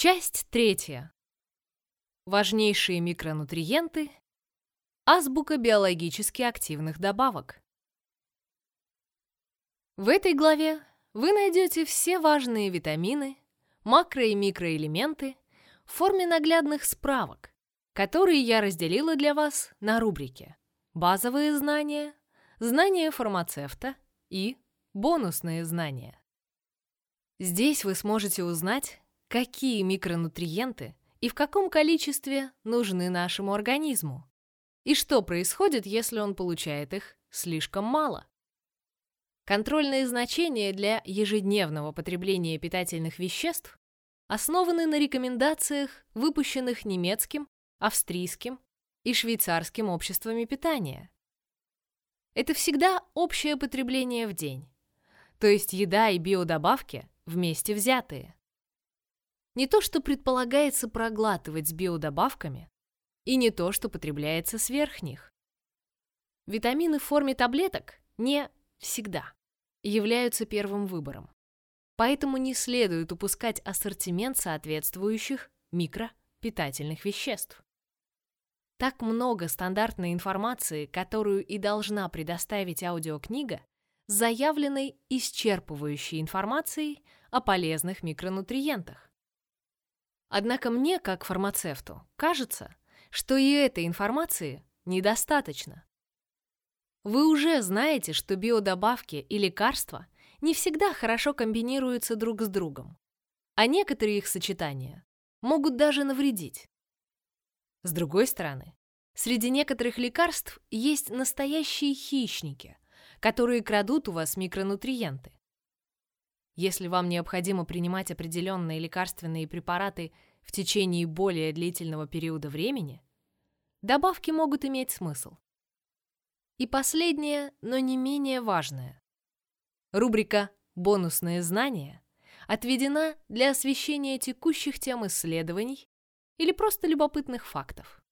Часть третья. Важнейшие микронутриенты. Азбука биологически активных добавок. В этой главе вы найдете все важные витамины, макро- и микроэлементы в форме наглядных справок, которые я разделила для вас на рубрики «Базовые знания», «Знания фармацевта» и «Бонусные знания». Здесь вы сможете узнать, какие микронутриенты и в каком количестве нужны нашему организму, и что происходит, если он получает их слишком мало. Контрольные значения для ежедневного потребления питательных веществ основаны на рекомендациях, выпущенных немецким, австрийским и швейцарским обществами питания. Это всегда общее потребление в день, то есть еда и биодобавки вместе взятые. Не то, что предполагается проглатывать с биодобавками, и не то, что потребляется сверх них. Витамины в форме таблеток не всегда являются первым выбором. Поэтому не следует упускать ассортимент соответствующих микропитательных веществ. Так много стандартной информации, которую и должна предоставить аудиокнига, заявленной исчерпывающей информацией о полезных микронутриентах. Однако мне, как фармацевту, кажется, что и этой информации недостаточно. Вы уже знаете, что биодобавки и лекарства не всегда хорошо комбинируются друг с другом, а некоторые их сочетания могут даже навредить. С другой стороны, среди некоторых лекарств есть настоящие хищники, которые крадут у вас микронутриенты. Если вам необходимо принимать определенные лекарственные препараты в течение более длительного периода времени, добавки могут иметь смысл. И последнее, но не менее важное. Рубрика «Бонусные знания» отведена для освещения текущих тем исследований или просто любопытных фактов.